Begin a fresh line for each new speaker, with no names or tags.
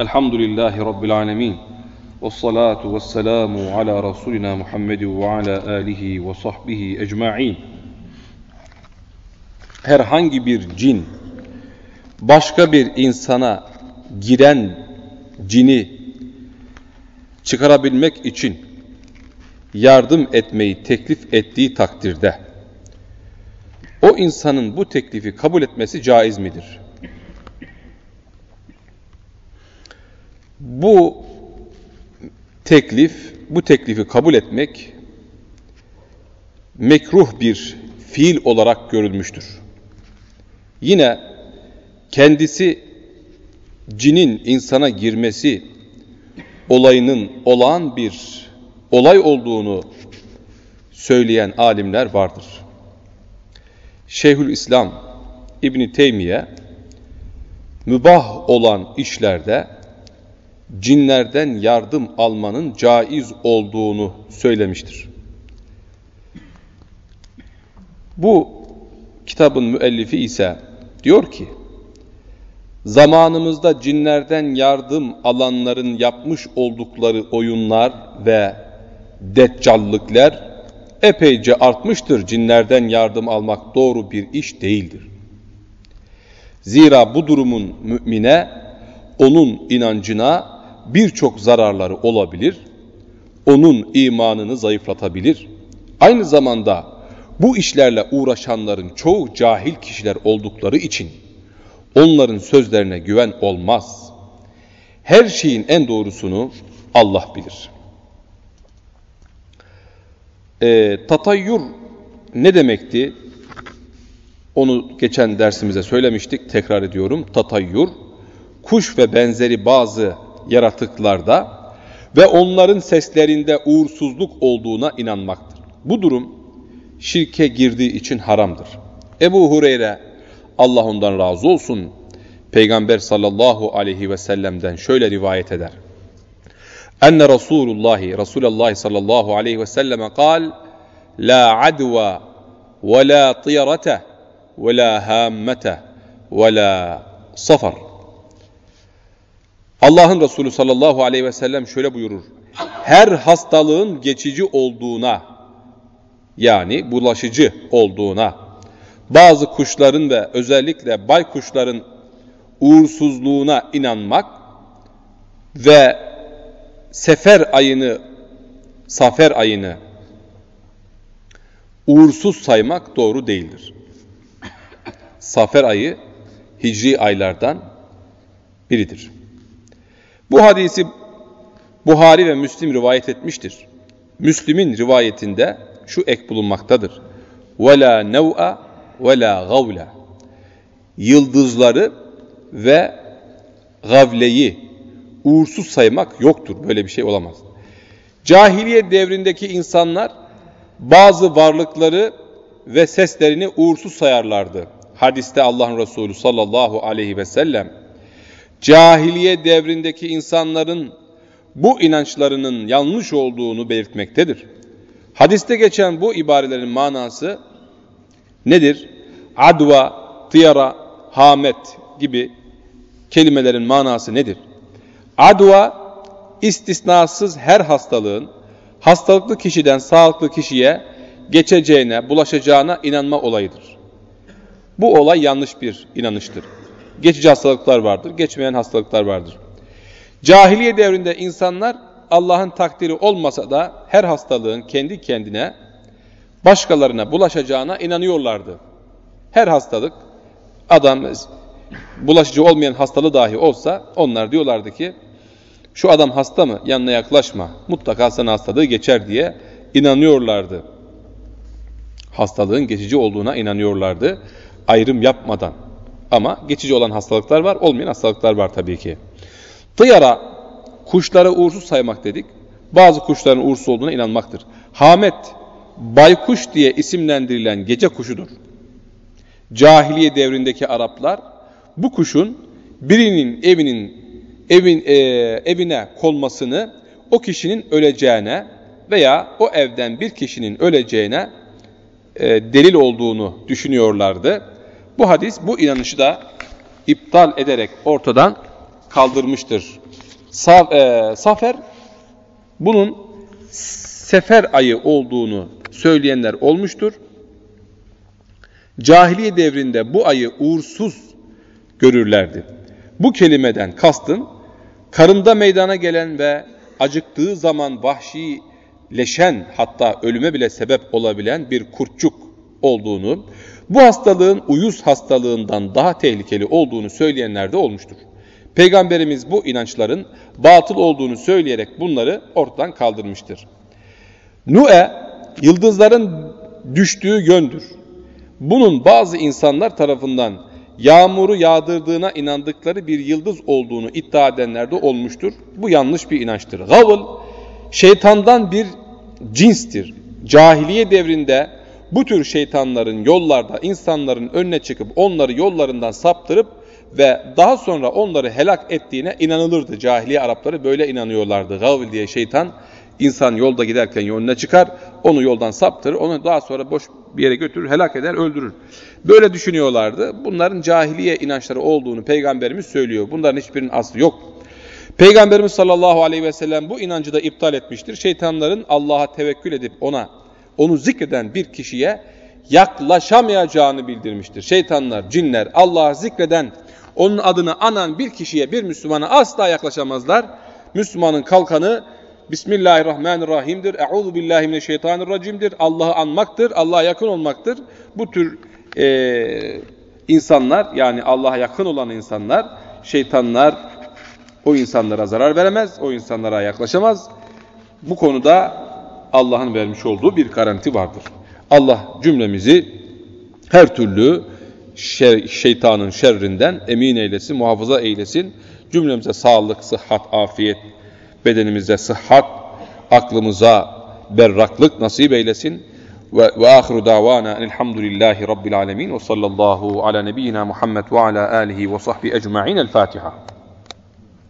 Elhamdülillahi Rabbil alemin. Ve salatu ve selamu ala Resulina Muhammed ve ala alihi ve sahbihi ecma'in. Herhangi bir cin, başka bir insana giren cini çıkarabilmek için yardım etmeyi teklif ettiği takdirde, o insanın bu teklifi kabul etmesi caiz midir? Bu teklif, bu teklifi kabul etmek mekruh bir fiil olarak görülmüştür. Yine kendisi cinin insana girmesi olayının olağan bir olay olduğunu söyleyen alimler vardır. Şeyhül İslam İbni Teymiye mübah olan işlerde cinlerden yardım almanın caiz olduğunu söylemiştir. Bu kitabın müellifi ise diyor ki, zamanımızda cinlerden yardım alanların yapmış oldukları oyunlar ve deccallıklar epeyce artmıştır. Cinlerden yardım almak doğru bir iş değildir. Zira bu durumun mümine, onun inancına birçok zararları olabilir, onun imanını zayıflatabilir. Aynı zamanda bu işlerle uğraşanların çoğu cahil kişiler oldukları için onların sözlerine güven olmaz. Her şeyin en doğrusunu Allah bilir. E, tatayyur ne demekti? Onu geçen dersimize söylemiştik, tekrar ediyorum. Tatayyur, kuş ve benzeri bazı yaratıklarda ve onların seslerinde uğursuzluk olduğuna inanmaktır. Bu durum şirke girdiği için haramdır. Ebu Hureyre Allah ondan razı olsun Peygamber sallallahu aleyhi ve sellem'den şöyle rivayet eder. Enne Resulullah Resulullah sallallahu aleyhi ve selleme kal La adwa ve la tiyarete ve la hammete ve la safar Allah'ın Resulü sallallahu aleyhi ve sellem şöyle buyurur. Her hastalığın geçici olduğuna yani bulaşıcı olduğuna bazı kuşların ve özellikle baykuşların uğursuzluğuna inanmak ve sefer ayını safer ayını uğursuz saymak doğru değildir. Safer ayı hicri aylardan biridir. Bu hadisi Buhari ve Müslim rivayet etmiştir. Müslim'in rivayetinde şu ek bulunmaktadır. وَلَا نَوْءَ وَلَا غَوْلَ Yıldızları ve gavleyi uğursuz saymak yoktur. Böyle bir şey olamaz. Cahiliye devrindeki insanlar bazı varlıkları ve seslerini uğursuz sayarlardı. Hadiste Allah'ın Resulü sallallahu aleyhi ve sellem cahiliye devrindeki insanların bu inançlarının yanlış olduğunu belirtmektedir. Hadiste geçen bu ibarelerin manası nedir? Adva, tiyara, hamet gibi kelimelerin manası nedir? Adva, istisnasız her hastalığın hastalıklı kişiden sağlıklı kişiye geçeceğine, bulaşacağına inanma olayıdır. Bu olay yanlış bir inanıştır. Geçici hastalıklar vardır, geçmeyen hastalıklar vardır. Cahiliye devrinde insanlar Allah'ın takdiri olmasa da her hastalığın kendi kendine başkalarına bulaşacağına inanıyorlardı. Her hastalık adam bulaşıcı olmayan hastalığı dahi olsa onlar diyorlardı ki şu adam hasta mı yanına yaklaşma mutlaka sana hastalığı geçer diye inanıyorlardı. Hastalığın geçici olduğuna inanıyorlardı ayrım yapmadan. Ama geçici olan hastalıklar var, olmayan hastalıklar var tabii ki. Tıyara, kuşları uğursuz saymak dedik. Bazı kuşların uğursuz olduğuna inanmaktır. Hamet, baykuş diye isimlendirilen gece kuşudur. Cahiliye devrindeki Araplar bu kuşun birinin evinin evin e, evine konmasını o kişinin öleceğine veya o evden bir kişinin öleceğine e, delil olduğunu düşünüyorlardı. Bu hadis bu inanışı da iptal ederek ortadan kaldırmıştır Saf, e, Safer bunun sefer ayı olduğunu söyleyenler olmuştur. Cahiliye devrinde bu ayı uğursuz görürlerdi. Bu kelimeden kastın karında meydana gelen ve acıktığı zaman vahşileşen hatta ölüme bile sebep olabilen bir kurtçuk olduğunu, bu hastalığın uyuz hastalığından daha tehlikeli olduğunu söyleyenler de olmuştur. Peygamberimiz bu inançların batıl olduğunu söyleyerek bunları ortadan kaldırmıştır. Nu'e, yıldızların düştüğü yöndür. Bunun bazı insanlar tarafından yağmuru yağdırdığına inandıkları bir yıldız olduğunu iddia edenler de olmuştur. Bu yanlış bir inançtır. Gavl, şeytandan bir cinstir. Cahiliye devrinde bu tür şeytanların yollarda insanların önüne çıkıp onları yollarından saptırıp ve daha sonra onları helak ettiğine inanılırdı. Cahiliye Arapları böyle inanıyorlardı. Gavl diye şeytan insan yolda giderken yoluna çıkar, onu yoldan saptırır, onu daha sonra boş bir yere götürür, helak eder, öldürür. Böyle düşünüyorlardı. Bunların cahiliye inançları olduğunu Peygamberimiz söylüyor. Bunların hiçbirinin aslı yok. Peygamberimiz sallallahu aleyhi ve sellem bu inancı da iptal etmiştir. Şeytanların Allah'a tevekkül edip ona, onu zikreden bir kişiye yaklaşamayacağını bildirmiştir. Şeytanlar, cinler, Allah'ı zikreden, onun adını anan bir kişiye, bir Müslümana asla yaklaşamazlar. Müslümanın kalkanı Bismillahirrahmanirrahim'dir. Euzu billahi mineşşeytanirracim'dir. Allah'ı anmaktır, Allah'a yakın olmaktır. Bu tür e, insanlar yani Allah'a yakın olan insanlar, şeytanlar o insanlara zarar veremez, o insanlara yaklaşamaz. Bu konuda Allah'ın vermiş olduğu bir garanti vardır. Allah cümlemizi her türlü şer, şeytanın şerrinden emin eylesin, muhafaza eylesin. Cümlemize sağlık, sıhhat, afiyet, bedenimize sıhhat, aklımıza berraklık nasip eylesin. Ve, ve ahiru davana elhamdülillahi rabbil alemin ve sallallahu ala nebiyyina Muhammed ve ala alihi ve sahbihi ecma'in el Fatiha.